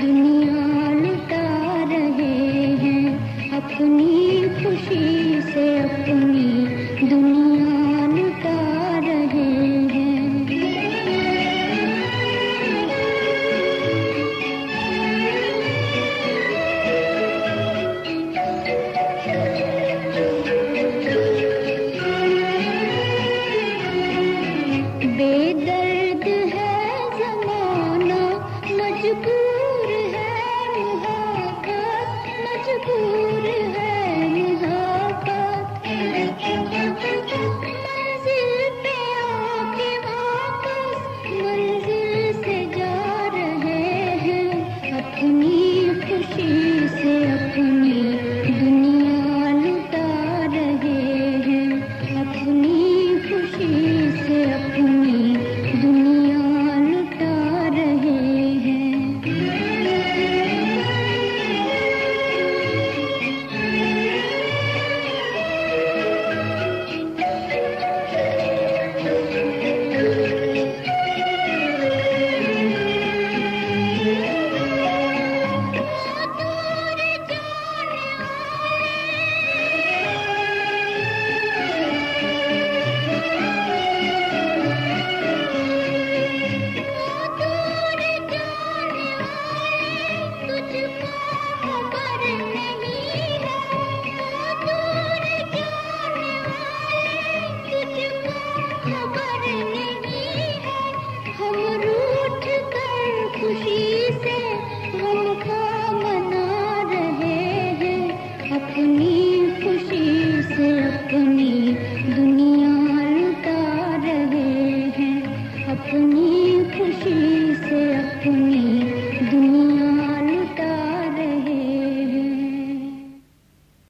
दुनिया लुटा हैं अपनी खुशी से अपनी दुनिया लुटा